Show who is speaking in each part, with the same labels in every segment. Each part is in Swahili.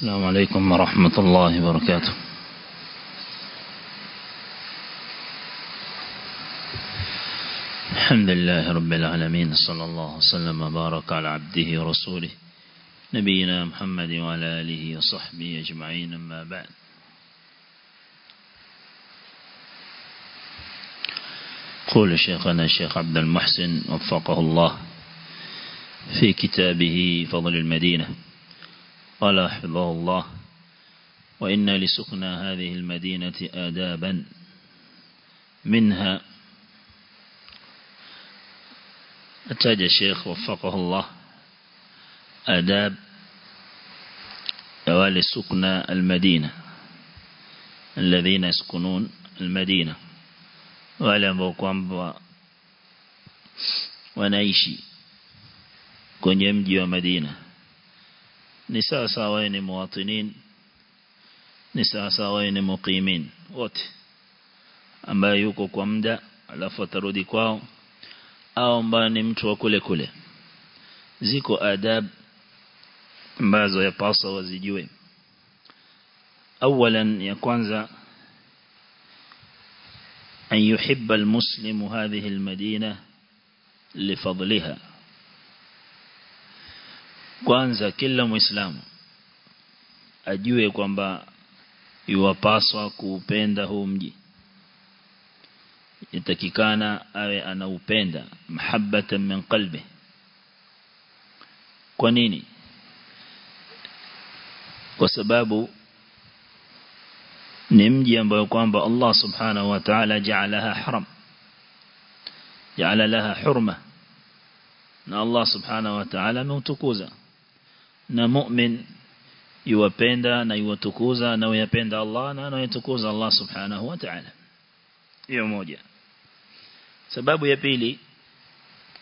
Speaker 1: السلام عليكم ورحمة الله وبركاته. الحمد لله رب العالمين صلى الله وسلم وبارك على عبده ورسوله نبينا محمد وعلى آله وصحبه أجمعين أما بعد. قول شيخنا الشيخ عبد المحسن وفقه الله في كتابه فضل المدينة. قال حفظه الله وإن لسكنى هذه المدينة آدابا منها أتاج الشيخ وفقه الله آداب أوال سكنى المدينة الذين يسكنون المدينة. wale ambao kwenye mji wa Madina نساء سواين مواطنين نساء سواين مقيمين. وات أما يوكو كوامدا على فترودي كواو. أو أما نمتوا كل كل زيكو آداب mbazo ya paso أولا يا ya أن يحب المسلم هذه المدينة لفضلها. Kwanza kila muislamu ajue kwamba iwapaswa kuupenda huu mji. Yatakikana awe anaupenda mahabbatan min qalbi. Kwa nini? Kwa sababu ni mji ambao kwamba Allah subhanahu wa ta'ala ja'alaha haram. Ja'ala laha hurma. Na Allah subhanahu wa ta'ala ameutukuza na mu'min yuwapenda na yuwatukuza na yupenda Allah na anayatukuza Allah subhanahu wa ta'ala. Hiyo moja. Sababu ya pili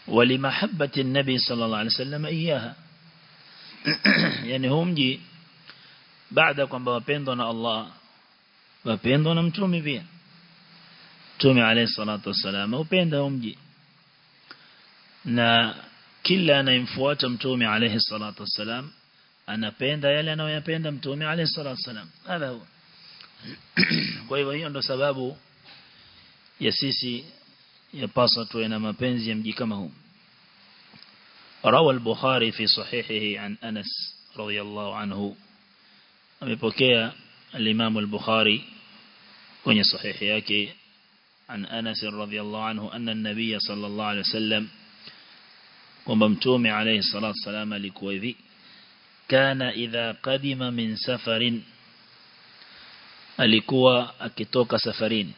Speaker 1: walimahabbati an-nabi sallallahu alaihi wasallam iyaha yani humji baada kwamba wapendwa na Allah wapendwa na mtume pia. Mtume alayhi salatu wasallam upenda humji na kila anayemfuata mtume alayhi salatu wasallam anapenda yale anayoyapenda mtume alayhi salatu wasallam hadha huwa kwa hivyo hiyo ndo sababu ya sisi yapaswa tuwe na mapenzi ya mji kama huu روى البخاري في صحيحه عن أنس رضي الله عنه amepokea الإمام البخاري kwenye sahihi yake عن أنس رضي الله عنه أن النبي صلى الله عليه وسلم alayhi salatu wasalam alikuwa hivi kana idha qadima min safarin. Alikuwa akitoka safarini.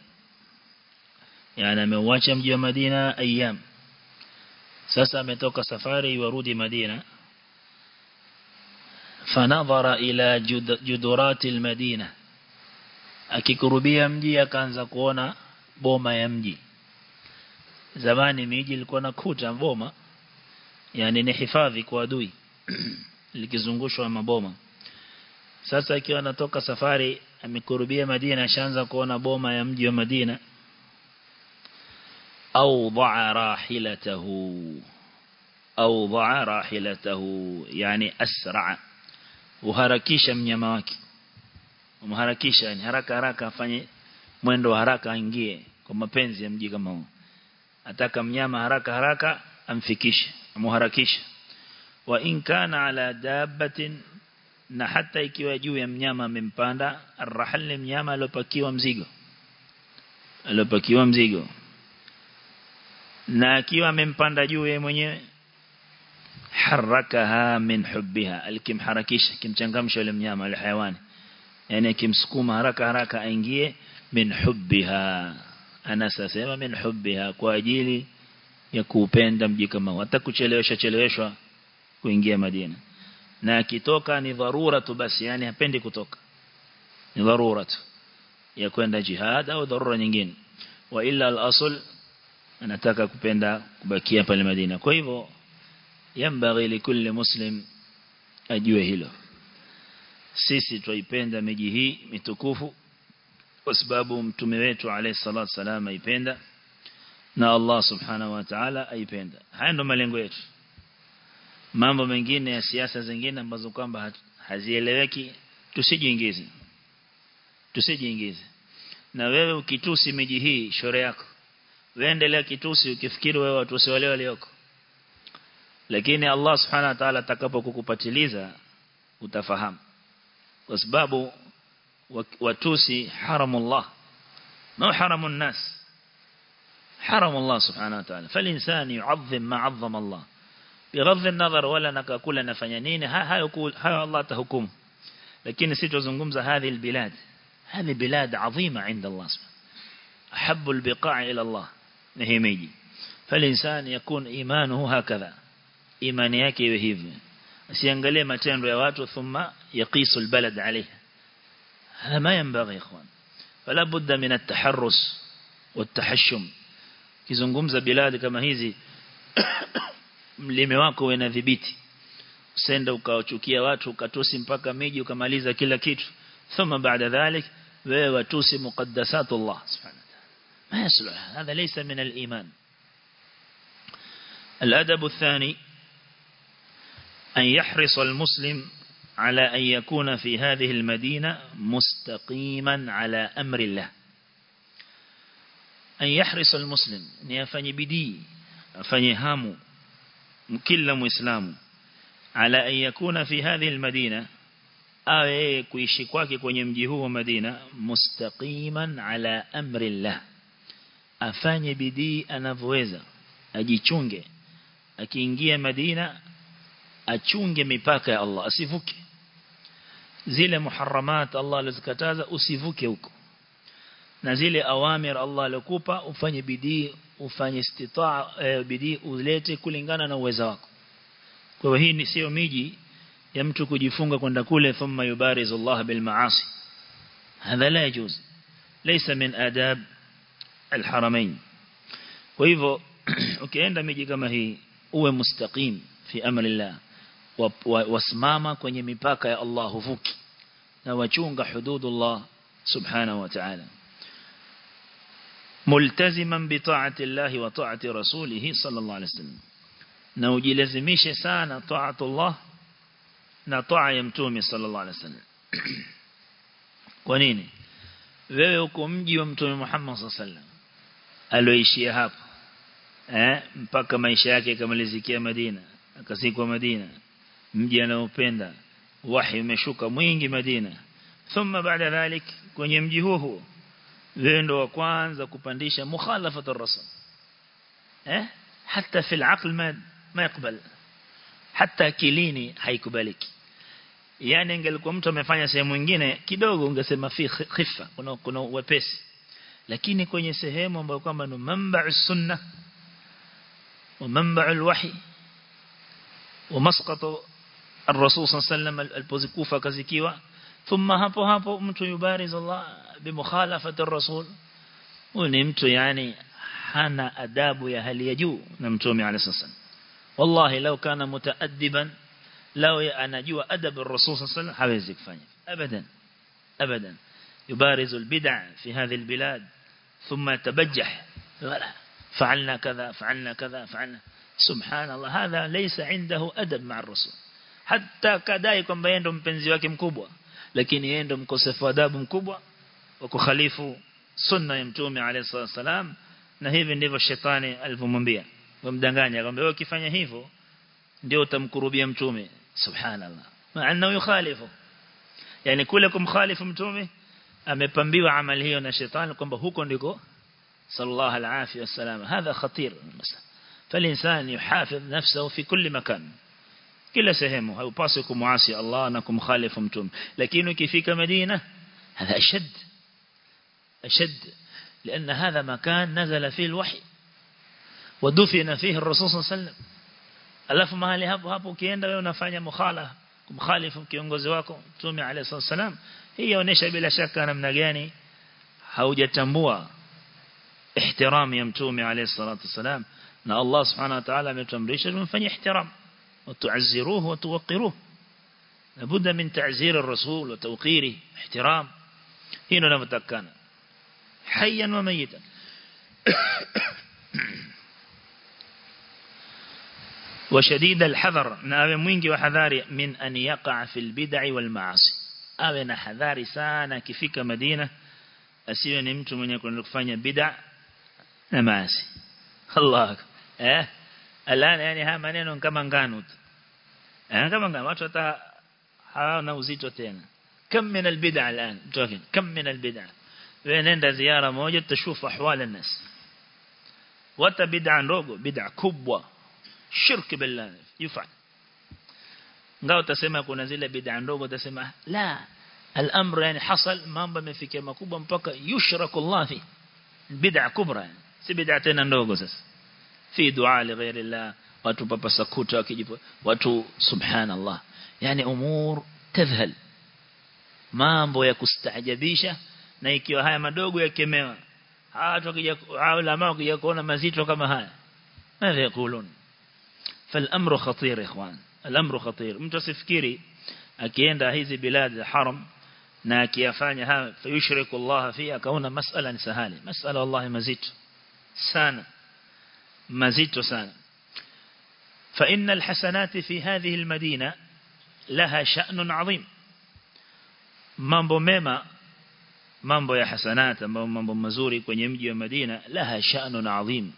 Speaker 1: Yani ameuacha mji wa Madina ayyam. Sasa ametoka safari warudi Madina. Fanadhara ila judurati almadina. Akikurubia mji akaanza kuona boma ya mji. Zamani miji ilikuwa na kuta boma. Yani ni hifadhi kwa adui likizungushwa maboma. Sasa ikiwa anatoka safari amekurubia Madina ashaanza kuona boma ya mji wa Madina. Au dha'a rahilatahu. Au dha'a rahilatahu. Yani asra. Uharakisha mnyama wake. Umharakisha yani haraka haraka afanye mwendo haraka aingie kwa mapenzi ya mji kama huo ataka mnyama haraka haraka amfikishe amuharakisha wa in kana ala dabbatin na hata ikiwa juu ya mnyama amempanda arrahal mnyama alopakiwa mzigo alopakiwa mzigo. Na akiwa amempanda juu yeye mwenyewe harakaha min hubbiha alikimharakisha kimchangamsha yule mnyama yule hayawani. Yani akimsukuma haraka haraka aingie min hubbiha ana sasema min hubbiha kwa ajili ya kuupenda mji kama hata kuchelewesha cheleweshwa kuingia Madina. Na akitoka ni dharura tu basi yani hapendi kutoka. Ni dharura tu ya kwenda jihad au dharura nyingine. Wa illa al-asl anataka kupenda kubakia pale Madina. Kwa hivyo yambaghi likulli muslim ajue hilo. Sisi tuipenda miji hii mitukufu kwa sababu mtume wetu alayhi salatu wasallam aipenda na Allah subhanahu wa ta'ala aipenda. Haya ndo malengo yetu mambo mengine ya siasa zingine ambazo kwamba hazieleweki tusijiingize. Tusijiingize. Na wewe ukitusi miji hii shore yako. Wewe endelea kitusi ukifikiri wewe watusi wale walioko. Lakini Allah subhanahu wa ta'ala atakapokukupatiliza utafahamu. Kwa sababu watusi haramullah. Ma haramun nas? Haramullah subhanahu wa ta'ala. Falinsani yu'azzim ma 'azzama Allah. بغض النظر ولا نقول نفنيين ها ها يقول ها الله تهكم لكن سيجوز نقوم هذه البلاد هذه بلاد عظيمة عند الله سبحانه أحب البقاع إلى الله نهيمي فالإنسان يكون إيمانه هكذا إيمانيك يهيب سينقلي ماتين رواته ثم يقيس البلد عليه هذا ما ينبغي إخوان فلا بد من التحرس والتحشم كيزنقوم ذا بلاد كما هيزي mlime wako uwe na dhibiti usenda ukawachukia watu ukatusi mpaka miji ukamaliza kila kitu thumma baada dhalik wewe watusi muqaddasatullah subhanahu wa ta'ala ما يصلح هذا ليس من الإيمان الأدب الثاني أن يحرص المسلم على أن يكون في هذه المدينة مستقيما على أمر الله أن يحرص المسلم أن يفني بدي أفني هامو kila muislamu ala an yakuna fi hadhihi almadina awe kuishi kwake kwenye mji huu wa Madina mustaqiman ala amrillah afanye bidii anavyoweza ajichunge akiingia Madina achunge mipaka ya Allah asivuke. Zile muharramat Allah alizokataza usivuke huko na zile awamir Allah alikupa ufanye bidii ufanye istitaa e, bidii ulete kulingana na uwezo wako. Kwa hii ni sio miji ya mtu kujifunga kwenda kule thumma yubarizu Allah bil maasi. Hadha la yajuz laysa min adab alharamain kwa hivyo ukienda miji kama hii uwe mustaqim fi amrillah. Wasimama kwenye mipaka ya Allah huvuki. Na wachunga hududullah subhanahu wa ta'ala multaziman bi ta'ati Allah wa ta'ati rasulih sallallahu alaihi wasallam na ujilazimishe sana ta'atullah na ta'a ya mtume sallallahu alaihi wasallam kwa nini? Wewe uko mji wa mtume Muhammad sallallahu alaihi wasallam aloishia hapo eh mpaka maisha yake yakamalizikia Madina akazikwa Madina. Mji anaopenda wahi umeshuka mwingi Madina. Thumma baada dhalik kwenye mji huo huo wewe ndo wa kwanza kupandisha mukhalafatu rasul eh hata fi al ma ma yakubal hata akilini haikubaliki yani ingelikuwa mtu amefanya sehemu nyingine kidogo ungesema fi khifa kuna kuna wepesi lakini kwenye sehemu ambayo kwamba ni manba'u sunna wa manba'u alwahi wa masqatu الرسول صلى الله عليه وسلم alipozikufa kazikiwa thumma hapo hapo mtu yubariz Allah bimukhalafati ar-rasul ni mtu yani hana adabu ya hali ya juu na mtume عليه الصلاه والسلام wallahi law kana mutaaddiban law anajua adab ar-rasul صلى الله عليه وسلم hawezi kufanya abadan abadan يبارز البدع في هذه البلاد ثم يتبجح فعلنا كذا فعلنا كذا فعلنا سبحان الله هذا ليس عنده أدب مع الرسول hata kadai kwamba yeye ndo mpenzi wake mkubwa lakini yeye ndo mkosefu adabu mkubwa wa kukhalifu sunna ya mtume alayhi salam na hivi ndivyo shetani alivyomwambia wamdanganya kwamba wewe ukifanya hivyo ndio utamkurubia mtume subhanallah maana yukhalifu yani kule kumkhalifu mtume amepambiwa amali hiyo na shetani kwamba huko ndiko sallallahu alaihi wasallam hadha khatir فالإنسان يحافظ نفسه في كل مكان كلا سهمه هو باسكم معاصي الله أنكم خالفهم خالفمتم لكن كيفيك مدينة؟ هذا أشد. أشد. لأن هذا مكان نزل فيه الوحي. ودفن فيه الرسول صلى الله عليه وسلم. ألف ما هل هابو هابو كيان دعونا فانيا مخالة مخالف كي ينغزواكم تومي عليه الصلاة والسلام. هي ونشأ بلا شك. أنا من جاني حوجة تنبوة احترام يمتومي عليه الصلاة والسلام. أن الله سبحانه وتعالى من من فني احترام. وتعزروه وتوقروه. لابد من تعزير الرسول وتوقيره. احترام. هنا نفتكنا حيا وميتا. وشديد الحذر. وحذاري من أن يقع في البدع والمعاصي. أبي حذار سانا كفيك مدينة. أسيو نمتو من يكون لكفانيا بدع. نمعاصي. الله أه الآن يعني ها منين كمان قانوت أنا كمان ما شو تا حنا وزيتو تين كم من البدع الآن؟ جوكين كم من البدع؟ عند زيارة موجة تشوف أحوال الناس. وتا بدع روجو بدع كبوة. شرك بالله. يفعل. قاو تسمع كنزل بدع روجو تسمع لا. الأمر يعني حصل ما في ما كوبا مبكى يشرك الله فيه. بدع كبرى يعني. سبدعتين روجو في دعاء لغير الله. watu papa sakuta wakijipo watu subhanallah yani umur tadhhal mambo ya kustaajabisha na ikiwa haya madogo yakemewa watu wakija ulama wakija kuona mazito kama haya ماذا يقولون فالامر خطير يا اخوان الامر خطير mtu asifikiri akienda hizi bilad haram na akiyafanya haya fayushriku Allah fi akaona masala ni sahali masala wallahi mazito sana mazito sana فإن الحسنات في هذه المدينة لها شأن عظيم mambo mema mambo ya hasanat mambo mambo mazuri kwenye mji wa Madina laha sha'nun adhim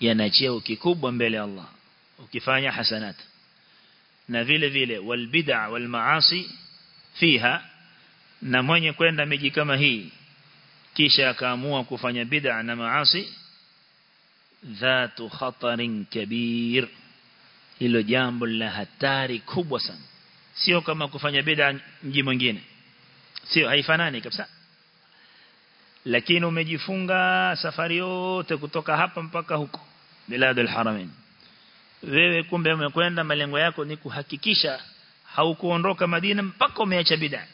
Speaker 1: yana cheo kikubwa mbele Allah ukifanya hasanat na vile vile wal bid'a wal maasi fiha na mwenye kwenda miji kama hii kisha akaamua kufanya bid'a na maasi dhatu khatarin kabir hilo jambo la hatari kubwa sana. Sio kama kufanya bid'a mji mwingine. Sio haifanani kabisa. Lakini umejifunga safari yote kutoka hapa mpaka huko biladul haramain wewe kumbe umekwenda malengo yako ni kuhakikisha haukuondoka Madina mpaka umeacha bid'a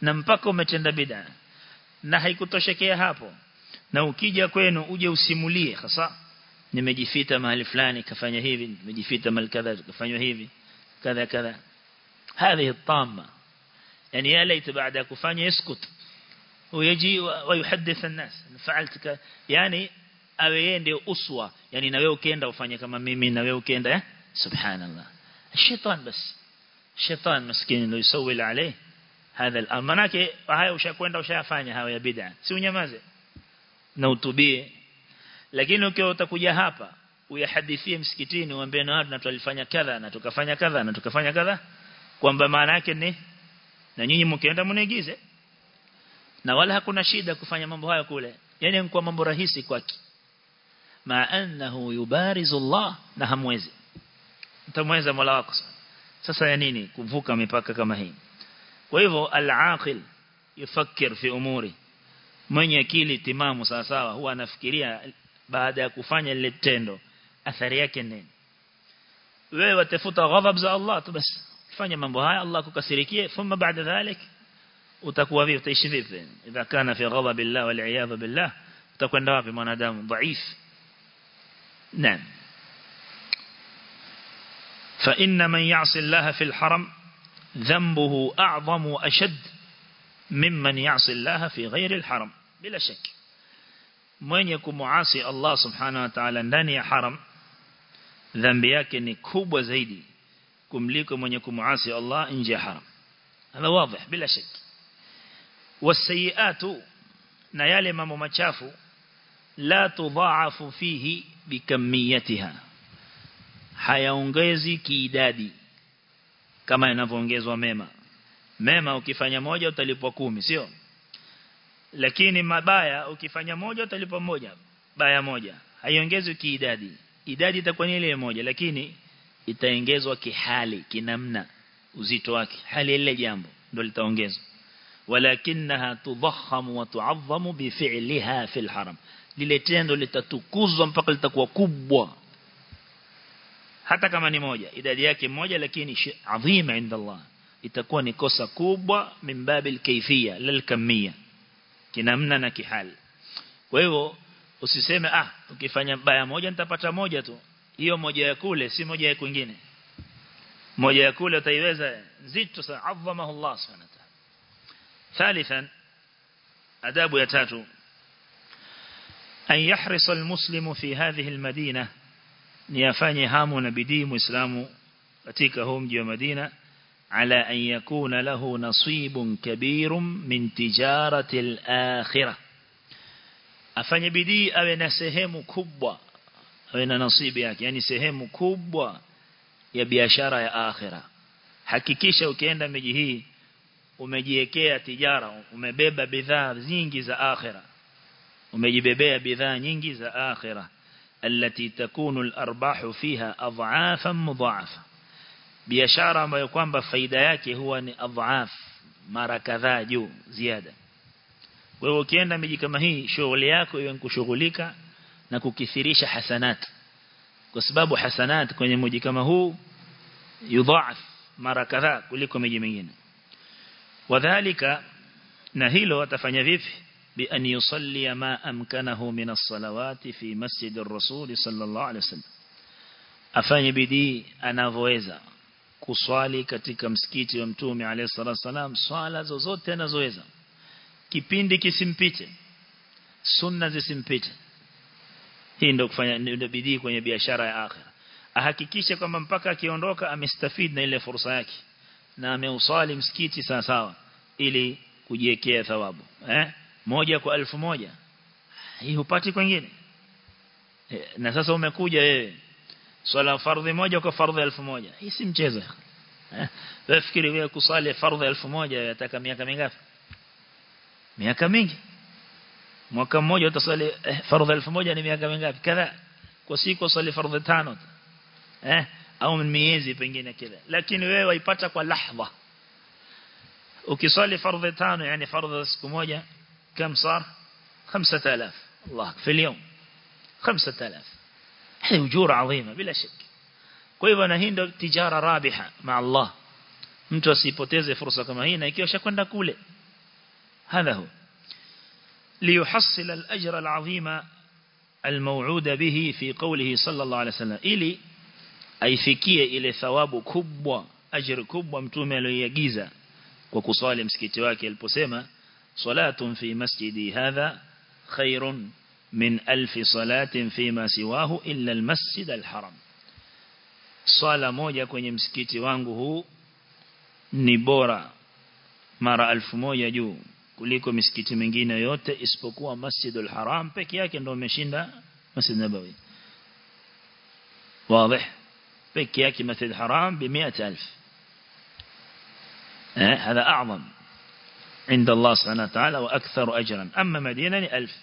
Speaker 1: na mpaka umetenda bid'a. Na haikutoshekea hapo. Na ukija kwenu uje usimulie hasa nimejifita mahali fulani kafanya hivi nimejifita mahali kadha kafanywa hivi kadha kadha هذه الطامة يعني يا ليت بعد كفاني يسكت ويجي ويحدث الناس فعلت ك... يعني awe ndio uswa yani na wewe ukienda ufanye kama mimi na wewe ukienda eh subhanallah الشيطان بس الشيطان مسكين ndio يسوي عليه هذا الامر manake haya ushakwenda ushayafanya hayo ya bid'a si unyamaze na utubie lakini ukiwa utakuja hapa uyahadithie msikitini uambie na watu tulifanya kadha na tukafanya kadha na tukafanya kadha kwamba maana yake ni na nyinyi mkienda mniigize. Na wala hakuna shida kufanya mambo hayo kule. Yani kwa mambo rahisi kwake. Ma annahu yubarizu Allah na hamwezi. Mtamweza Mola wako sasa ya nini? Kuvuka mipaka kama hii. Kwa hivyo al-aqil yafakir fi umuri. Mwenye akili timamu sawa sawa huwa anafikiria baada ya kufanya lile tendo athari yake nini wewe watafuta ghadhab za Allah tu basi fanya mambo haya Allah kukasirikie thumma baada dhalik utakuwa vipi utaishi vipi kana fi ghadab Allah wal iyad billah utakwenda wapi mwanadamu dhaif naam يعصي الله في الحرم ذنبه أعظم وأشد ممن يعصي الله في غير الحرم بلا شك mwenye kumuasi Allah subhanahu wa ta'ala ndani ya haram dhambi yake ni kubwa zaidi kumliko mwenye kumuasi Allah nje ya haram. Hada wazi bila shaki. Wasayiatu na yale mambo machafu la tudhaafu fihi bikamiyatiha hayaongezi kiidadi kama inavyoongezwa mema. Mema ukifanya moja utalipwa kumi sio lakini mabaya ukifanya moja utalipa moja. Baya moja. Haiongezwi kiidadi. Idadi itakuwa ni ile moja lakini itaongezwa kihali kinamna uzito wake. Hali ile jambo ndio litaongezwa. Walakinaha tudhahamu wa tu'azzamu bi fi'liha fil haram. Lile tendo litatukuzwa mpaka litakuwa kubwa. Hata kama ni moja idadi yake moja lakini adhima inda Allah. Itakuwa ni kosa kubwa min babil kayfiyya lil kamiyya kinamna na kihali. Kwa hivyo usiseme ah ukifanya baya moja nitapata moja tu. Hiyo moja ya kule si moja ya kwingine. Moja ya kule utaiweza nzito sana. Azamahu Allah subhanahu wa ta'ala. Adabu ya tatu. An yahrisa almuslimu fi hadhihi almadina ni afanye hamu na bidii muislamu katika huu mji wa Madina. على أن يكون له نصيب كبير من تجارة الآخرة afanye bidii awe na sehemu kubwa awe na nasibu yake yani sehemu kubwa ya biashara ya akhira hakikisha ukienda miji hii umejiwekea tijara umebeba bidhaa nyingi za akhira umejibebea bidhaa nyingi za akhira التي تكون الأرباح فيها أضعافا مضاعفة biashara ambayo kwamba faida yake huwa ni adhaaf mara kadhaa juu ziada. Kwa hiyo ukienda miji kama hii shughuli yako iwe kushughulika na kukithirisha hasanat. Kwa sababu hasanat kwenye mji kama huu yudhaaf mara kadhaa kuliko miji mingine. Wadhālika na hilo atafanya vipi? Bi an yusalli ma amkanahu min as-salawati fi masjid ar-rasul sallallahu alayhi wasallam afanye bidii anavyoweza kuswali katika msikiti wa mtume alayhi salam swala zozote anazoweza. Kipindi kisimpite sunna zisimpite. Hii ndio kufanya ndio bidii kwenye biashara ya akhira ahakikishe kwamba mpaka akiondoka amestafid na ile fursa yake na ameusali msikiti sawa sawa ili kujiwekea thawabu eh? Moja kwa elfu moja. Hii hupati kwingine. Eh, na sasa umekuja wewe swala fardhi moja kwa fardhi elfu moja hii si mchezo eh wewe kusali fardhi elfu moja yataka miaka mingapi miaka mingi mwaka mmoja utasali eh, fardhi elfu moja ni miaka mingapi kadha kwa siku usali fardhi tano eh au miezi pengine kile lakini wewe waipata kwa lahadha ukisali fardhi tano yani fardhi siku moja صار خمسة آلاف الله في اليوم خمسة آلاف هذه أجور عظيمة بلا شك kwa hivyo na hii ndio tijara rabiha ma Allah mtu asipoteze fursa kama hii na ikiwa shakwenda kule hadha hu liyuhassil al-ajra al-azima al-maw'ud bihi fi qawlihi sallallahu alayhi wasallam ili aifikie ile thawabu kubwa ajira kubwa mtume aliyoiagiza kwa kuswali msikiti wake aliposema صلاة في مسجدي هذا خير من ألف صلاة فيما سواه إلا المسجد الحرام صلاة موجة kwenye msikiti wangu huu ni bora mara alfu moja juu kuliko misikiti mingine yote isipokuwa Masjidul Haram peke yake ndio umeshinda Masjid Nabawi واضح peke yake Masjid Haram ب 100000 هذا أعظم عند الله سبحانه وتعالى وأكثر أجرا أما مدينة ألف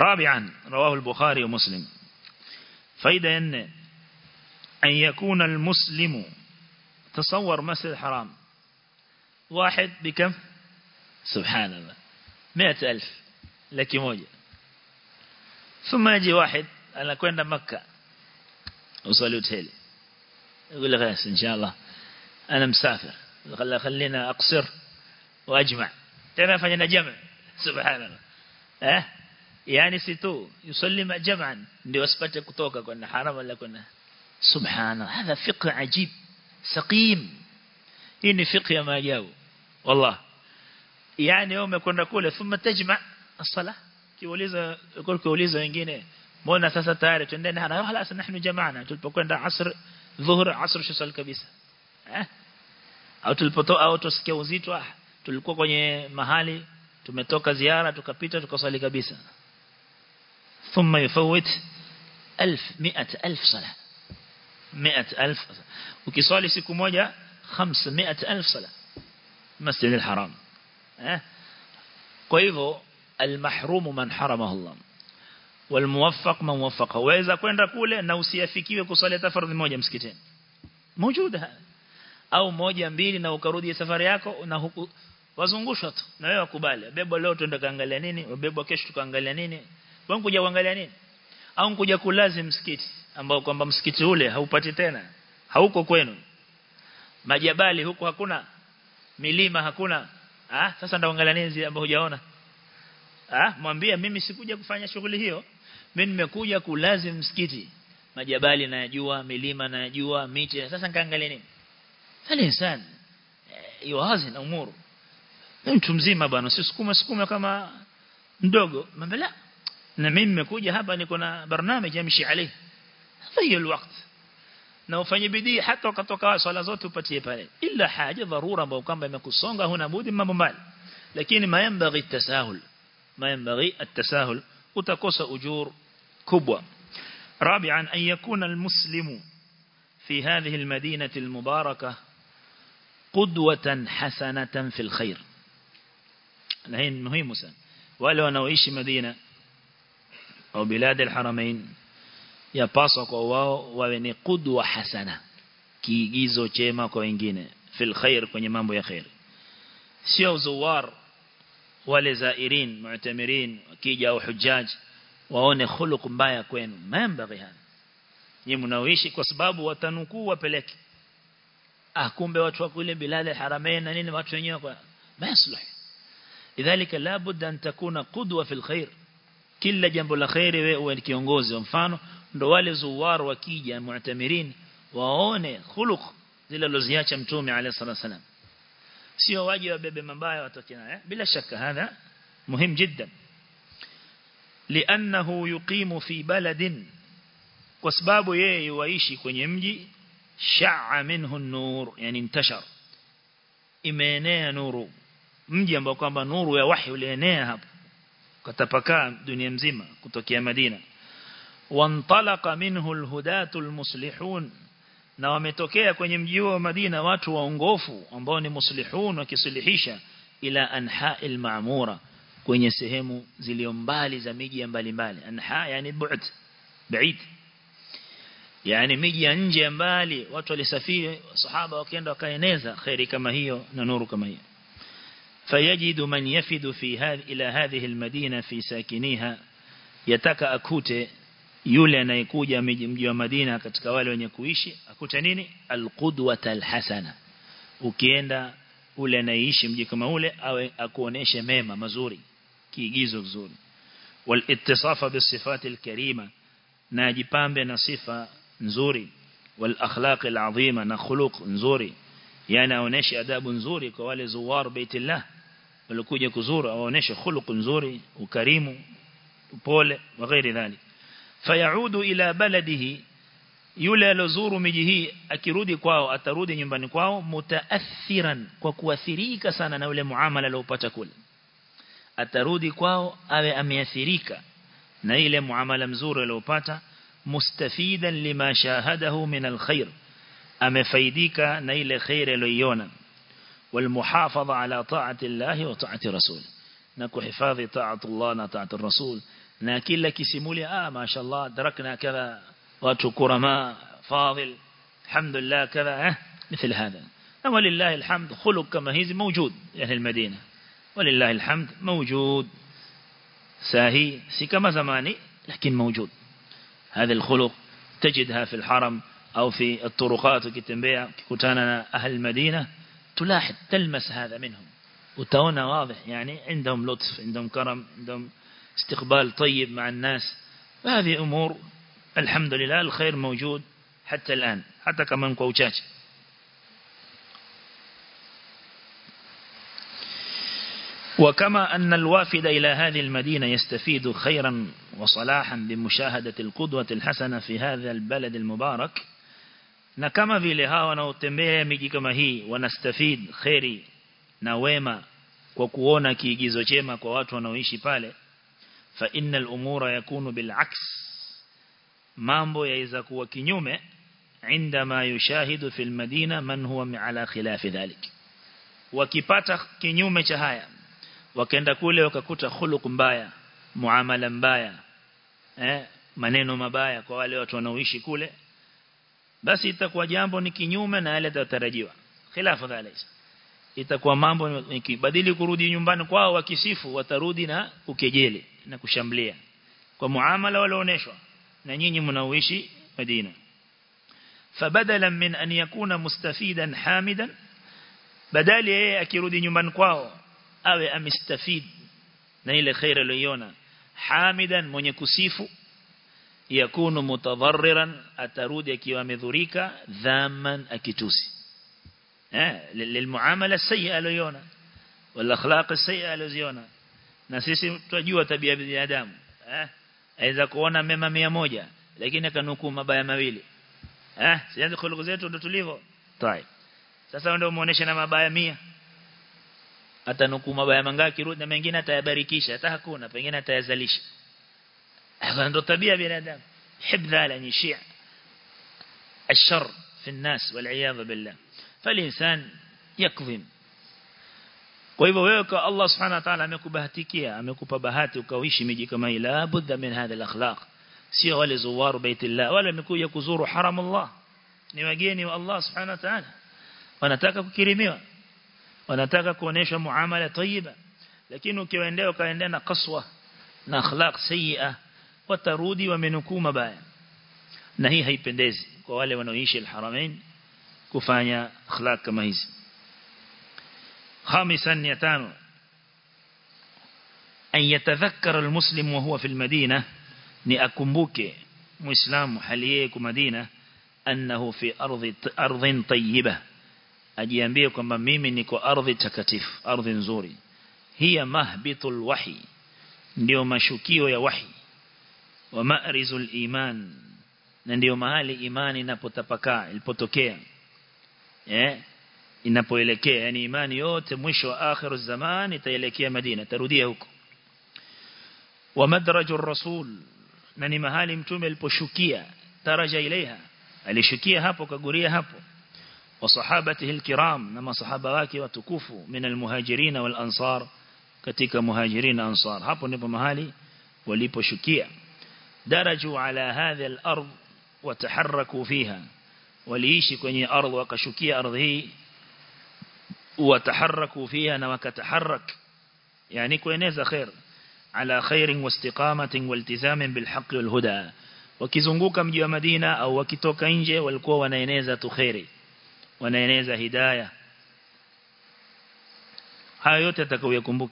Speaker 1: رابعا رواه البخاري ومسلم. فإذا أن أن يكون المسلم تصور مسجد الحرام واحد بكم؟ سبحان الله مئة ألف لك موجة. ثم يجي واحد أنا كنت مكة وصلوا تهلي يقول لك إن شاء الله أنا مسافر. خلينا أقصر وأجمع. ترى فجنا جمع؟ سبحان الله eh yani si tu yusallima jam'an ndio asipate kutoka kwa haram wala kuna subhana hadha fiqh ajib saqim. Hii ni fiqh ya maajabu. Wallah. Yani wewe umekwenda kule thumma tajma as-salah. Kiuliza kuuliza wengine mbona sasa tayari twendeni hana halas nahnu jama'ana tulipokwenda asr dhuhur asr shusal kabisa. Eh? Au tulipotoa au tusikia uzito tulikuwa kwenye mahali tumetoka ziara tukapita tukasali kabisa thumma yufawit 1000 100000 sala 100000 ukiswali siku moja 500000 sala masjid al-haram eh kwa hivyo al-mahrum man haramahu Allah والموفق من وفقه waweza kwenda kule na usiafikiwe kuswali fardhi moja msikitini موجوده au moja mbili na ukarudi safari yako na huku wazungushwa tu na wewe wakubali bebo leo tuende kaangalia nini bebo kesho tukaangalia nini wangu kuja kuangalia nini? Au kuja kulazim msikiti ambao kwamba msikiti ule haupati tena hauko kwenu. Majabali huko hakuna milima hakuna. Ah sasa ndaangalia nini ambao hujaona? Ah mwambie mimi sikuja kufanya shughuli hiyo. Mimi nimekuja kulazim msikiti. Majabali najua milima najua miti. Sasa nikaangalia nini? Sali sana. Eh, yuazi na umuru. Mtu mzima bwana sisukume sukume kama mdogo mambela na mimi nimekuja hapa niko na barnamiji amshi alayhi hiyo الوقت na ufanye bidii hata ukatoka swala zote upatie pale illa haja dharura ambayo kwamba imekusonga huna budi mambo mbali lakini mayambaghi التساهل mayambaghi التساهل utakosa ujur kubwa رابعا أن يكون المسلم في هذه المدينة المباركة قدوة حسنة في الخير لهين مهم سن ولو نويش مدينة au bilad alharamain yapaswa kwa wao wawe ni qudwa hasana kiigizo chema kwa wengine fil khair kwenye mambo ya khair sio zuwar wale zairin mu'tamirin wakija au hujaj waone khuluq mbaya kwenu mambaghi hana nyinyi mnaoishi kwa sababu watanukuu wapeleke ah kumbe watu wa kule bilal haramain na nini watu wenyewe kwa maslahi idhalika labudda an takuna qudwa fil khair kila jambo la khairi wewe uwe kiongozi mfano ndo wale zuwar wakija mu'tamirin waone khuluq zile alizoziacha mtume alayhi salatu wasalam sio waje wabebe mabaya watoke naye eh? bila shaka hadha muhimu jiddan. Li'annahu yuqimu fi baladin kwa sababu yeye yuishi kwenye mji sha'a minhu an-nur yani intashar. Imeenea nuru. Mji ambao kwamba nuru ya wahi ulienea hapo katapakaa dunia mzima kutokea Madina. Wantalaqa minhu al-hudatu al-muslihun na wametokea kwenye mji wa Madina watu waongofu ambao ni muslihun wakisulihisha ila anha'il ma'mura kwenye sehemu zilio mbali za miji mbalimbali. Anha yani bu'd baid. Yani miji ya nje mbali watu walisafiri sahaba wakaenda wakaeneza khairi kama hiyo na nuru kama hiyo فيجد من يفد في هذه إلى هذه المدينة في ساكنيها يتaka akute yule anayekuja mji wa Madina katika wale wenye kuishi akute nini alqudwata alhasana ukienda ule anayeishi mji kama ule awe akuoneshe mema mazuri kiigizo kizuri walittisafa bisifati alkarima na ajipambe na sifa nzuri wal akhlaq alazima na khuluq nzuri yani aoneshe adabu nzuri kwa wale zuwar baitillah walikuja kuzuru aoneshe khuluq nzuri ukarimu upole na ghairi dhalik. Fayaudu ila baladihi yule alozuru miji hii akirudi kwao atarudi nyumbani kwao mutaathiran kwa kuathirika sana na ule muamala aliopata kule. Atarudi kwao awe ameathirika na ile muamala mzuri aliopata mustafidan lima shahadahu min alkhair amefaidika na ile khair aliyoiona والمحافظة على طاعة الله وطاعة رسوله. نكو حفاظ طاعة الله وطاعة الرسول. na kila kisimuli ah mashallah darakna kadha watu kurama fadil alhamdulillah kadha eh مثل هذا. ولله الحمد خلق كما هي موجود أهل المدينة. ولله الحمد موجود ساهي سي كما زماني لكن موجود. هذا الخلق تجدها في الحرم أو في الطرقات وكتنبيع كتانا أهل المدينة. تلاحظ تلمس هذا منهم. وتونا واضح يعني عندهم لطف عندهم كرم عندهم استقبال طيب مع الناس. هذه أمور الحمد لله الخير موجود حتى الآن حتى كمان كوشاش وكما أن الوافد إلى هذه المدينة يستفيد خيرا وصلاحا بمشاهدة القدوة الحسنة في هذا البلد المبارك na kama vile hawa wanaotembea miji kama hii wanastafid khairi na wema kwa kuona kiigizo chema kwa watu wanaoishi pale fa innal umura yakunu bil aks mambo yaweza kuwa kinyume عندما يشاهد في المدينة من هو على خلاف ذلك wakipata kinyume cha haya wakaenda kule wakakuta khuluq mbaya muamala mbaya eh maneno mabaya kwa wale watu wanaoishi kule basi itakuwa jambo ni kinyume na yale yatarajiwa khilafu dhalika. Itakuwa mambo badili kurudi nyumbani kwao wakisifu watarudi na ukejeli na kushambulia. Kwa muamala waliooneshwa na nyinyi mnaoishi Madina. Fabadala min an yakuna mustafidan hamidan badali yeye akirudi nyumbani kwao awe amistafid. Na ile khair aliyoiona hamidan mwenye kusifu yakunu mutadhariran atarudi akiwa amedhurika dhaman akitusi. Eh lilmuamala sayya aliona wal akhlaq sayya aliziona na sisi tunajua tabia ya binadamu eh aweza kuona mema 100 lakini akanuku mabaya mawili. Eh sianze khuluku zetu ndo tulivyo tai sasa ndio muoneshe na mabaya 100 atanuku mabaya mangapi kirudi na mengine atayabarikisha hata hakuna pengine atayazalisha. هذا عنده طبيعة بين يحب ذا أن يشيع الشر في الناس والعياذ بالله. فالإنسان يكظم. ويبويك الله سبحانه وتعالى أميكو بهاتيكيا أميكو بهاتي وكويشي ميجيك ما إلا بد من هذا الأخلاق. سيغ لزوار بيت الله. ولا ميكو يكزور حرم الله. نواجيني والله سبحانه وتعالى. ونتاكا كريمي. ونتاكا كونيش معاملة طيبة. لكن كيوين ديوك عندنا قصوة نخلاق سيئة. watarudi wamenukuu mabaya na hii haipendezi kwa wale wanaoishi al-haramain kufanya akhlaq kama hizi خامسا يتانو أن يتذكر المسلم وهو في المدينة نأكمبوك مسلم حليك مدينة أنه في أرض, أرض طيبة أجيانبيه كما ميمي نكو أرض تكتف أرض نزوري هي مهبط الوحي ndio mashukio ya wahi ومأرز الإيمان. نديو مهالي إيمان إنا بوتبكاء البوتوكيا إنا بوليكيا يعني إيمان يوت مشو آخر الزمان تيليكيا مدينة ترديهوك ومدرج الرسول نني مهالي متومي البوشوكيا ترجى إليها الشوكيا هابو كغوريا هابو وصحابته الكرام نما صحاباكي وتكوفو من المهاجرين والأنصار katika muhajirina ansar. Hapo ndipo mahali waliposhukia. درجوا على هذه الأرض وتحركوا فيها. وليشي أن أرض وكشكي أرضه وتحركوا فيها نوك تحرك يعني كوينيز خير على خير واستقامة والتزام بالحق والهدى. وكزنقوك مجيو مدينة أو وكتوك إنجي والكو ونينيزة خيري ونينيزة هداية. هايوتة تكو يكمبوك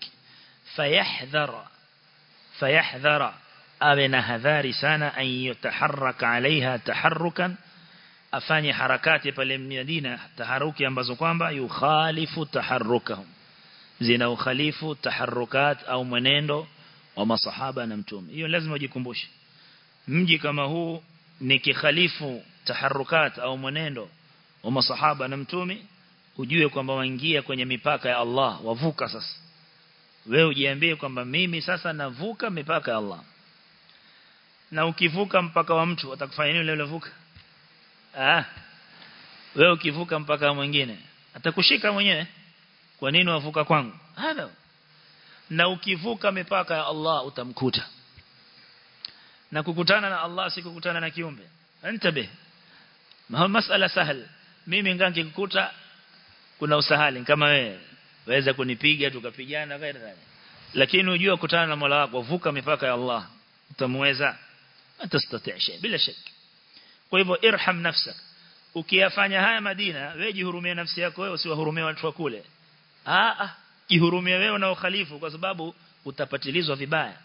Speaker 1: فيحذر. فيحذر. Awe na hadhari sana an yataharraka alaiha taharrukan afanye harakati pale Madina taharuki ambazo kwamba yukhalifu taharrukahum zina ukhalifu taharukat au mwenendo wa masahaba na mtume. Hiyo lazima ujikumbushe. Mji kama huu ni kikhalifu taharukat au mwenendo wa masahaba na mtume ujue kwamba waingia kwenye mipaka ya Allah wavuka sasa. Wewe ujiambie kwamba mimi sasa navuka mipaka ya Allah na ukivuka mpaka wa mtu atakufanya nini yule vuka ah wewe ukivuka mpaka wa mwingine atakushika mwenyewe. Kwa nini wavuka kwangu? Hapo na ukivuka mipaka ya Allah utamkuta. Na kukutana na Allah si kukutana na kiumbe. Antabe. Ma masala sahal. Mimi ngangi kukuta kuna usahali. Kama wewe. Waweza kunipiga tukapigana lakini unajua kukutana na Mola wako vuka mipaka ya Allah. Utamweza atastati shay bila shaka kwa hivyo irham nafsak. Ukiyafanya haya Madina wewe jihurumie nafsi yako wewe usiwahurumie watu wa kule. Ah ah jihurumie wewe na ukhalifu kwa sababu utapatilizwa vibaya.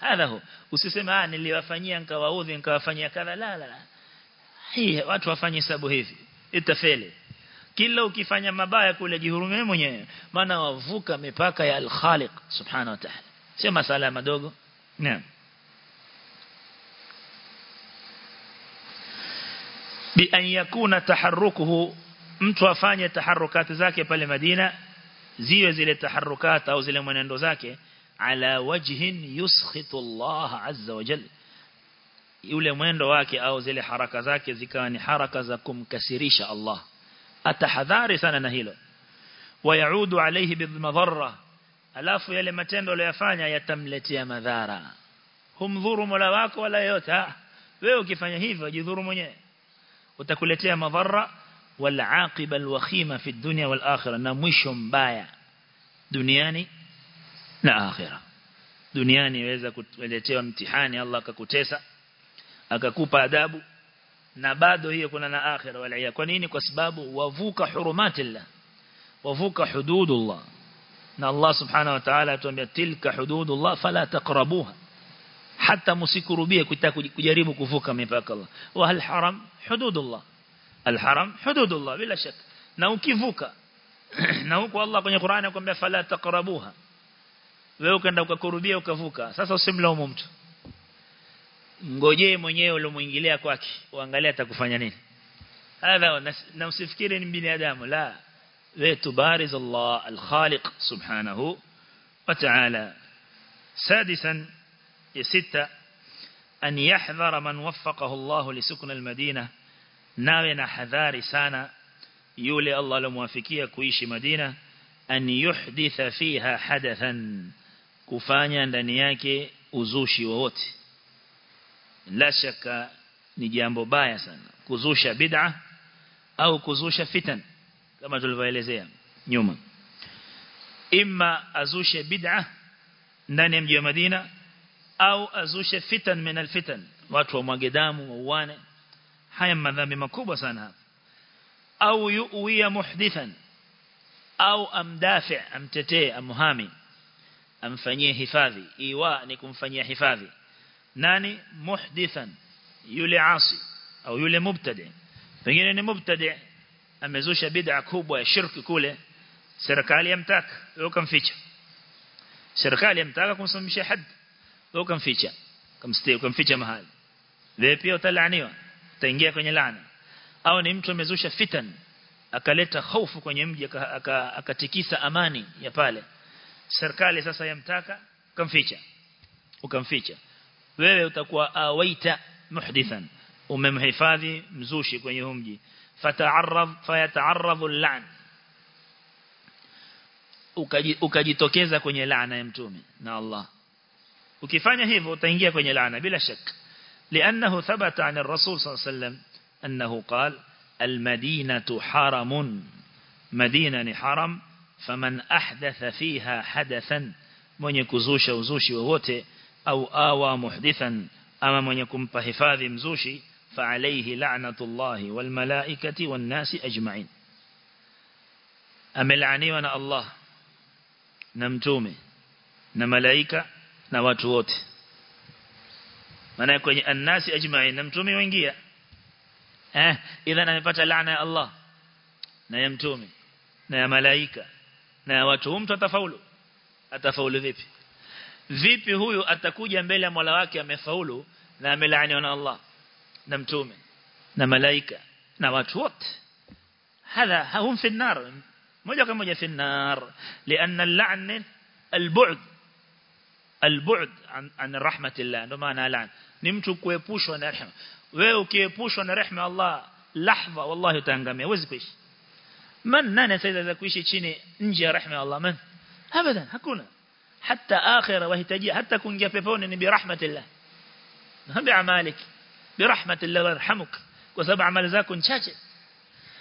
Speaker 1: Hadha hu. Usiseme ah niliwafanyia nikawaudhi nikawafanyia kadha. La la hii watu wafanye hesabu hivi. Itafeli. Kila ukifanya mabaya kule jihurumie mwenyewe. Maana wavuka mipaka ya al-Khaliq subhanahu wa ta'ala. Sio masala madogo. Naam bi an yakuna taharrukuhu mtu afanye taharukati zake pale Madina ziwe zile taharukati au zile mwenendo zake ala wajhin yuskhitu Allah azza wa yule mwendo wake au zile haraka zake zikawa ni haraka za kumkasirisha Allah. Atahadhari sana na hilo. Wayaudu alayhi bidhmadharra alafu yale matendo aliyofanya yatamletea madhara. Humdhuru mola wako wala yote. Wewe ukifanya hivyo jidhuru mwenyewe utakuletea madhara wal aqiba alwakhima fi dunya wal akhirah na mwisho mbaya duniani na akhirah duniani iweza kuletewa mtihani Allah akakutesa akakupa adabu na bado hiyo kuna na akhira wala kwa nini kwa sababu wavuka hurumatillah wavuka hududullah na Allah subhanahu wa ta'ala atuambia tilka hududullah fala taqrabuha hata msikurubie kutaka kujaribu kuvuka mipaka Allah. Wa haram? Hududullah. Al haram? Hududullah bila shaka. Na ukivuka na huko Allah kwenye Qur'an anakuambia fala taqrabuha. Wewe ukaenda ukakurubia ukavuka. Sasa usimlaumu mtu. Ngojee mwenyewe ulomuingilia kwake uangalie atakufanya nini. Hadha na usifikiri ni binadamu la. Wewe tubariz Allah al-Khaliq subhanahu wa ta'ala ya sita an yahdhara man waffaqahu Allah li sukun al-Madina nawe na hadhari sana yule Allah alomwafikia kuishi Madina an yuhditha fiha hadathan kufanya ndani yake uzushi wowote la shaka ni jambo baya sana. Kuzusha bid'a au kuzusha fitan kama tulivyoelezea nyuma. Imma azushe bid'a ndani ya mji wa Madina au azushe fitan min alfitan watu wamwage damu wauane haya madhambi makubwa sana hapa au yu'wiya muhdithan au amdafi amtetee amhami amfanyie hifadhi iwa ni kumfanyia hifadhi nani muhdithan yule asi au yule mubtadi pengine ni mubtadi amezusha bid'a kubwa ya shirki kule serikali yamtaka ukamficha serikali yamtaka kumsimamisha had wewe ukamficha. Kamstie ukamficha mahali. Wewe pia utalaaniwa utaingia kwenye laana. Au ni mtu amezusha fitan akaleta hofu kwenye mji akatikisa amani ya pale. Serikali sasa yamtaka ukamficha. Ukamficha. Wewe utakuwa awaita muhdithan. Umemhifadhi mzushi kwenye mji. Fata'arrad fayata'arradu al-la'n ukajitokeza kwenye laana ya mtume na Allah ukifanya hivyo utaingia kwenye laana bila shaka. لأنه ثبت عن الرسول صلى الله عليه وسلم أنه قال المدينة حرم مدينة حرم فمن أحدث فيها حدثا من يكزوش وزوشي ووته أو آوى محدثا أما من يكون بحفاظ مزوشي فعليه لعنة الله والملائكة والناس أجمعين أملعني وأنا الله نمتومي نملائكة نواتووت maana kwenye annasi ajma'in na mtume waingia eh idhan amepata laana ya Allah na ya mtume na ya malaika na ya watu mtu atafaulu atafaulu vipi vipi huyu atakuja mbele ya Mola wake amefaulu na amelaaniwa na Allah na mtume na malaika na watu wote hadha hum fi an-nar moja kwa moja fi an-nar لأن اللعن البعد البعد عن, عن رحمة الله نما نالان نمتو كويبوشو ونرحمة ويو كيبوشو نرحمة الله لحظة والله تنغمي. وزكوش من؟ نانا سيدة ذا چيني تشيني نجي رحمة الله. من؟ أبدا هكونا. حتى آخر وهتجي حتى كن جففوني برحمة الله. بأعمالك برحمة الله ورحمك وسبع عمال ذاك شاشة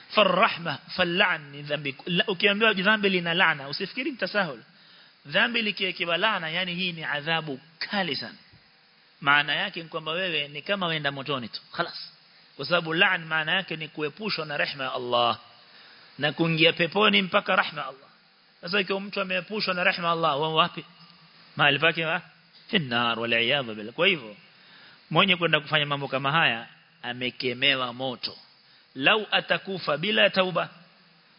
Speaker 1: فالرحمة فاللعن ذنبك لا أكيم بذنب لنا لعنة. وسيفكرين تساهل. dhambi likiwa laana yani hii ni adhabu kali sana maana yake ni kwamba wewe ni kama wenda motoni tu خلاص kwa sababu la'n maana yake ni kuepushwa na rehema ya Allah na kuingia peponi mpaka rehema ya Allah sasa ikiwa mtu ameepushwa na rehema ya Allah wao wapi mahali pake wa finnar wal iyad billah kwa hivyo mwenye kwenda kufanya mambo kama haya amekemewa moto lau atakufa bila tauba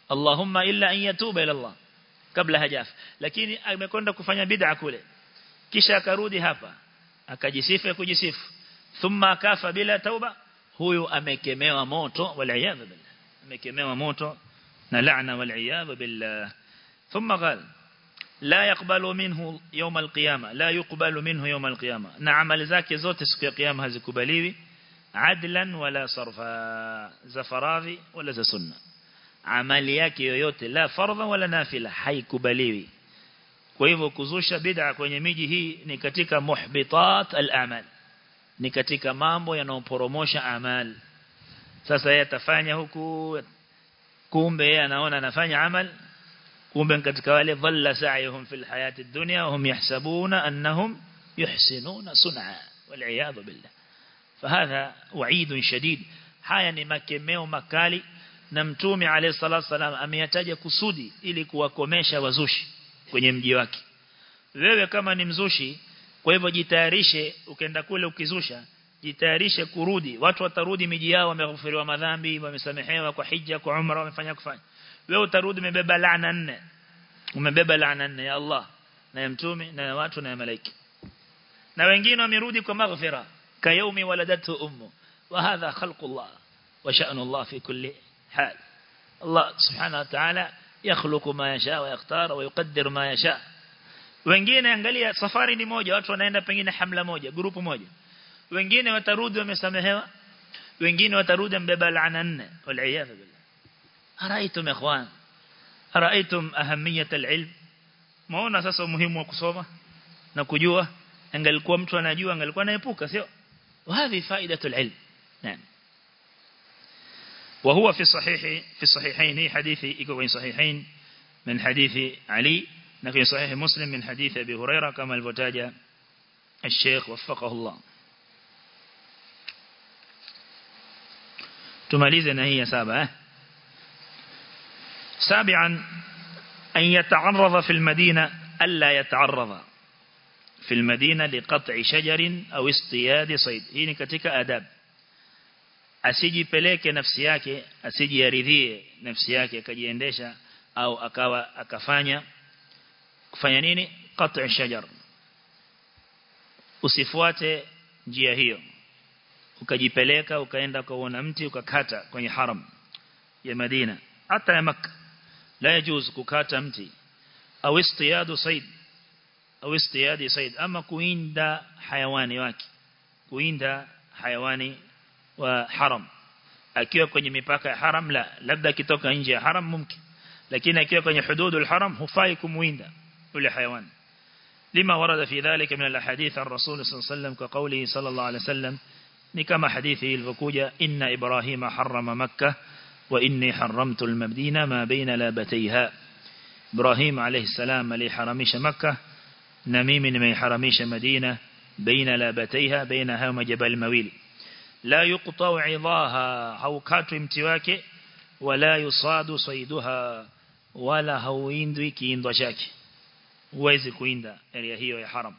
Speaker 1: Allahumma illa an yatuba ila Allah kabla hajafa lakini amekwenda kufanya bid'a kule kisha akarudi hapa akajisifu kujisifu thumma akafa bila tauba huyu amekemewa moto waliyadha billah amekemewa moto na laana waliyadha billah thumma qala لا يقبل منه يوم القيامة لا يقبل منه يوم القيامة نعمل ذاك زوت سك القيامة هذه كبليوي عدلا ولا صرفا زفرافي ولا زسنة amali yake yoyote la fardha wala nafila haikubaliwi kwa hivyo kuzusha bid'a kwenye miji hii ni katika muhbitat al-amal ni katika mambo yanayoporomosha amal sasa yeye atafanya huku kumbe yeye anaona anafanya amal kumbe katika wale dhalla sa'yuhum fil hayati ad-dunya hum yahsabuna annahum yuhsinuna sun'a wal iyad billah فهذا وعيد شديد haya ni makemeo makali na mtume alayhi salatu wasalam ameyataja kusudi ili kuwakomesha wazushi kwenye mji wake. Wewe kama ni mzushi kwa hivyo jitayarishe ukaenda kule ukizusha jitayarishe kurudi. Watu watarudi miji yao wameghufiriwa madhambi wamesamehewa kwa hija kwa umra wamefanya kufanya. Wewe utarudi umebeba laana nne. Umebeba laana nne ya Allah na ya mtume na ya watu na ya malaika. Na wengine wamerudi kwa maghfira. Kayaumi waladatu ummu wa hadha khalqullah wa sha'nullah fi kulli حال الله سبحانه وتعالى يخلق ما يشاء ويختار ويقدر ما يشاء wengine angalia safari ni moja watu wanaenda pengine hamla moja grupu moja wengine watarudi wamesamehewa wengine watarudi mbeba laana nne wal billah araitum ikhwan araitum ahamiyat alilm maona sasa umuhimu wa kusoma na kujua angalikuwa mtu anajua angalikuwa anaepuka sio وهذه فائدة العلم نعم وهو في الصحيح في الصحيحين حديث يكون صحيحين من حديث علي في صحيح مسلم من حديث أبي هريرة كما الفتاجة الشيخ وفقه الله. تماليزنا هي سابعة. سابعا أن يتعرض في المدينة ألا يتعرض. في المدينة لقطع شجر أو اصطياد صيد. هنا كتك أداب. Asijipeleke nafsi yake asijiaridhie nafsi yake akajiendesha au akawa akafanya. Kufanya nini? Qat'i shajar. Usifuate njia hiyo. Ukajipeleka ukaenda kuona mti ukakata kwenye haram ya Madina. Hata ya Makka. La yajuz kukata mti. Au istiyadu said. Au istiyadi said. Ama kuinda hayawani wake. Kuinda hayawani wa haram akiwa kwenye mipaka ya haram la labda akitoka nje ya haram mumkin lakini akiwa kwenye hududul haram hufai kumuinda yule hayawani lima warada fi dhalika min alahadith ar-rasul sallallahu alayhi wasallam ka qawli sallallahu alayhi wasallam ni kama hadithi ilivyokuja inna ibrahima harrama makkah wa inni harramtu al-madina ma baina labatayha ibrahim alayhi salam aliharamisha makkah na mimi nimeiharamisha madina baina labatayha baina hayo majabal mawili la yuqta'u 'idhaha haukatwi mti wake wala yusadu saiduha wala hauindwi kiindwa chake huwezi kuinda area hiyo ya haram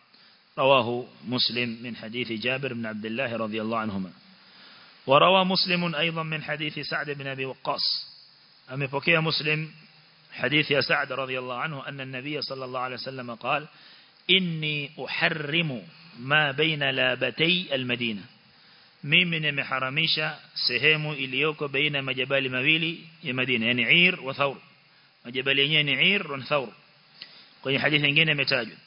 Speaker 1: رواه مسلم من حديث جابر بن عبد الله رضي الله عنهما. وروى مسلم أيضا من حديث سعد بن أبي وقاص. أمي مسلم حديث يا سعد رضي الله عنه أن النبي صلى الله عليه وسلم قال إني أحرم ما بين لابتي المدينة. Mimi nimeharamisha sehemu iliyoko baina majabali mawili ya Madina yani Ir wa Thawr. Majabali yenyewe ni Ir na Thawr. Kwenye hadithi nyingine imetajwa.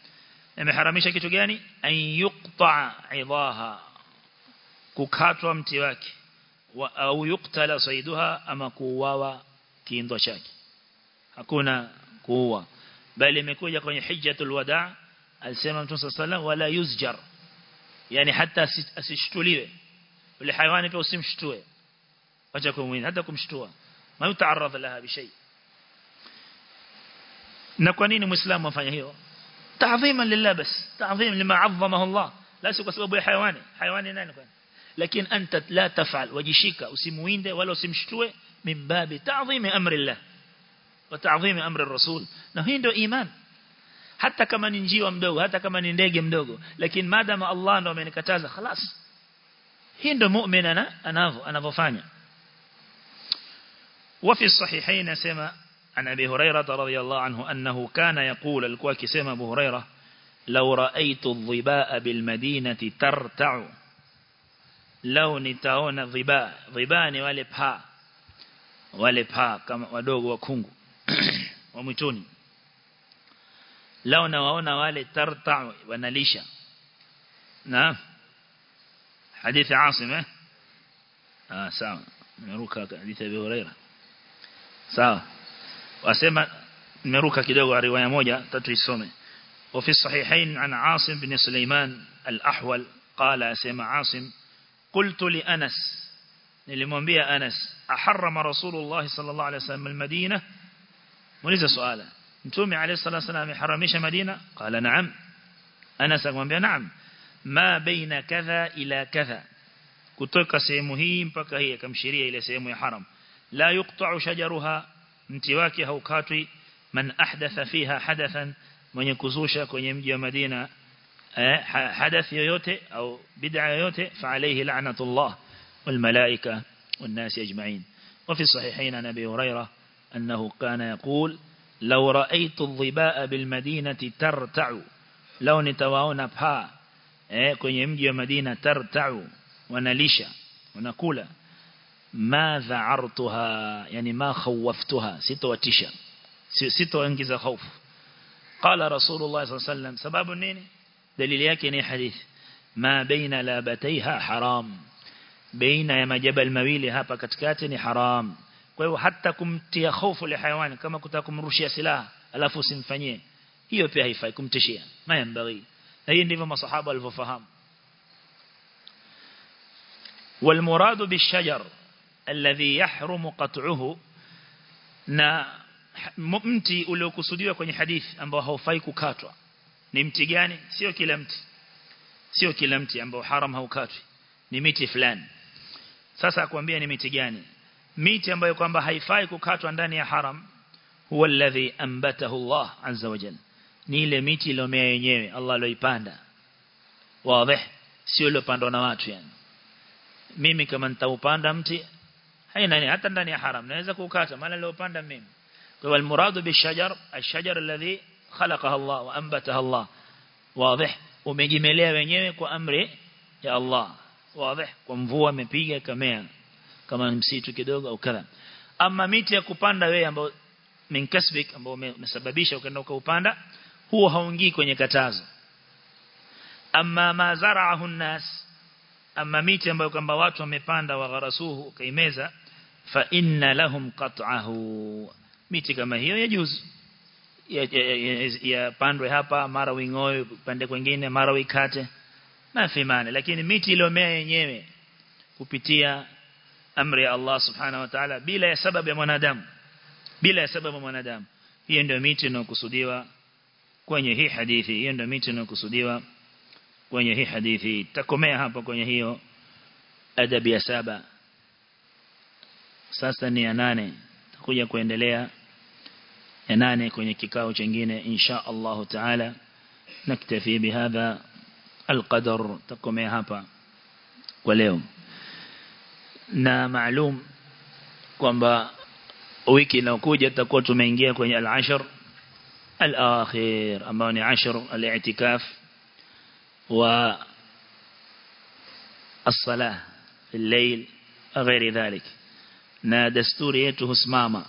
Speaker 1: Nimeharamisha kitu gani? An yuqta idaha kukatwa mti wake wa au yuqtala saiduha ama kuuawa kiindo chake. Hakuna kuua. Bali imekuja kwenye hijjatul wadaa alisema mtume sallallahu wala yuzjar. Yani hata asishtuliwe yule hayawani pia usimshtue acha kumwini hata kumshtua ma yutaaradha laha bishay na kwa nini muislamu afanya hiyo ta'dhiman lillah bas ta'dhim lima 'azzamahu Allah la si kwa sababu ya hayawani hayawani nani kwani lakini anta la tafal wajishika usimuinde wala usimshtue min babi ta'dhim amri Allah wa ta'dhim amri ar-rasul na hii ndio iman hata kama ni njiwa mdogo hata kama ni ndege mdogo lakini madama Allah ndo amenikataza خلاص hii ndio muumini anavyo anavyofanya وفي الصحيحين سما عن أبي هريرة رضي الله عنه أنه كان يقول الكواكي سما أبو هريرة لو رأيت الضباء بالمدينة ترتع لو نتاون الضباء ضباء ni wale paa wale paa kama wadogo wa kungu wa mwituni lao nawaona حديث عاصم آه سام مروكا حديث أبي هريرة. سام وأسمع مروكا كده رواية موجة تتري السومي وفي الصحيحين عن عاصم بن سليمان الأحول قال أسمع عاصم قلت لأنس للمنبيا أنس أحرم رسول الله صلى الله عليه وسلم المدينة؟ وليس سؤالا أنتم عليه الصلاة والسلام حرميش مدينة؟ قال نعم. أنس أقول نعم. ما بين كذا إلى كذا. كتوك سيمهي مبكا هي كم إلى سيمه حرم. لا يقطع شجرها انتواكي وكاتوي من أحدث فيها حدثا من يكزوشا كون يمجي مدينة آه، حدث يوتي أو بدع يوتي فعليه لعنة الله والملائكة والناس أجمعين. وفي الصحيحين عن أبي هريرة أنه كان يقول لو رأيت الضباء بالمدينة ترتع لو نتواون بها eh kwenye mji wa Madina tartau wanalisha wanakula. Ma dha'artuha yani ma khawaftuha sitowatisha. Sitoingiza hofu qala rasulullah sallallahu alaihi sababu nini? Dalili yake ni hadithi. Ma baina labataiha haram. Baina ya majabal mawili hapa katikati ni haram. Kwa hiyo hata kumtia hofu ile hayawani kama kutaka kumrushia silaha alafu usimfanyie hiyo pia haifai kumtishia. Mayambaghi na hii ndivyo masahaba walivyofahamu والمراد بالشجر الذي يحرم قطعه na mti uliokusudiwa kwenye hadithi ambao haufai kukatwa ni mti gani sio kila mti sio kila mti ambao haram haukatwi ni miti fulani sasa akwambia ni miti gani miti ambayo kwamba haifai kukatwa ndani ya haram huwa alladhi ambatahu Allah azza wa jalla ni ile miti iliyomea yenyewe Allah aloipanda wazi sio iliyopandwa na watu yani. Mimi kama nitaupanda mti haina hata ndani ya haram naweza kukata maana niliopanda mimi. Kwa almuradu bishajar ashajar alladhi khalaqaha Allah wa anbataha Allah. Wazi umejimelea wenyewe kwa amri ya Allah. Wazi kwa mvua imepiga kamea kama msitu kidogo au kadha. Ama miti ya kupanda wewe ambao min kasbik ambao umesababisha ukaenda ukaupanda huo haungii kwenye katazo. Amma ama mazara'ahu nas amma miti ambayo kwamba watu wamepanda wa gharasuhu kaimeza fa inna lahum qat'ahu. Miti kama hiyo ya juzu ya, ya, ya, ya hapa mara wingoe pande kwingine mara wikate na fimane lakini miti iliyomea yenyewe kupitia amri ya Allah subhanahu wa ta'ala bila ya sababu ya mwanadamu bila ya sababu ya mwanadamu. Hiyo ndio miti inayokusudiwa kwenye hii hadithi hiyo ndio miti inayokusudiwa kwenye hii hadithi. Takomea hapo kwenye hiyo adabu ya saba. Sasa ni ya nane. Takuja kuendelea ya nane kwenye kikao chingine insha Allah taala. Naktafi bihadha alqadar. Takomea hapa kwa leo. Na maalum kwamba wiki inayokuja tutakuwa tumeingia kwenye al-ashr الآخر أما عشر الاعتكاف والصلاة في الليل وغير ذلك. نا دستوريته سماما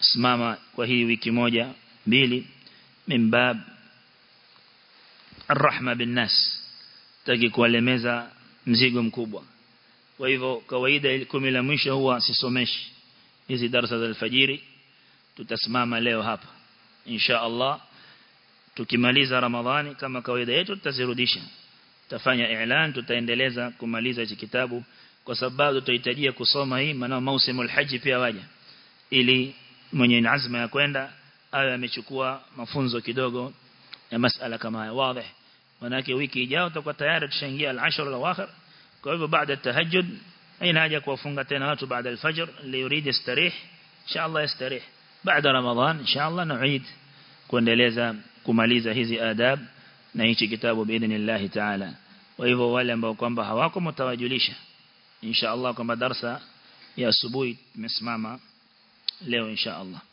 Speaker 1: سماما وهي وكيموجة بيلي من باب الرحمة بالناس. تجيك ولميزة مزيقهم كوبا وإذا كويدة الكميلة مشهوة سيسومش يزي درسة الفجيري تتسماما ليو هابا. Insha Allah tukimaliza ramadhani kama kawaida yetu tutazirudisha. Tutafanya i'lan tutaendeleza kumaliza hichi kitabu kwa sababu tutahitajia kusoma hii maana mausimul haji pia waja. Ili mwenye azma ya kwenda awe amechukua mafunzo kidogo ya masala kama haya. Wazi. Manake wiki ijayo tutakuwa tayari tushaingia al-ashr al-awakhir. Kwa hivyo baada ya tahajjud haja kuwafunga tena watu baada al-fajr li yurid yastarih بعد رمضان إن شاء الله نعيد. كونداليزا كماليزا هذه آداب نعيش كتاب بإذن الله تعالى. وإذا ولم بكم بهواكم متواجليش إن شاء الله كما درس يا سبوي مسماما. له إن شاء الله.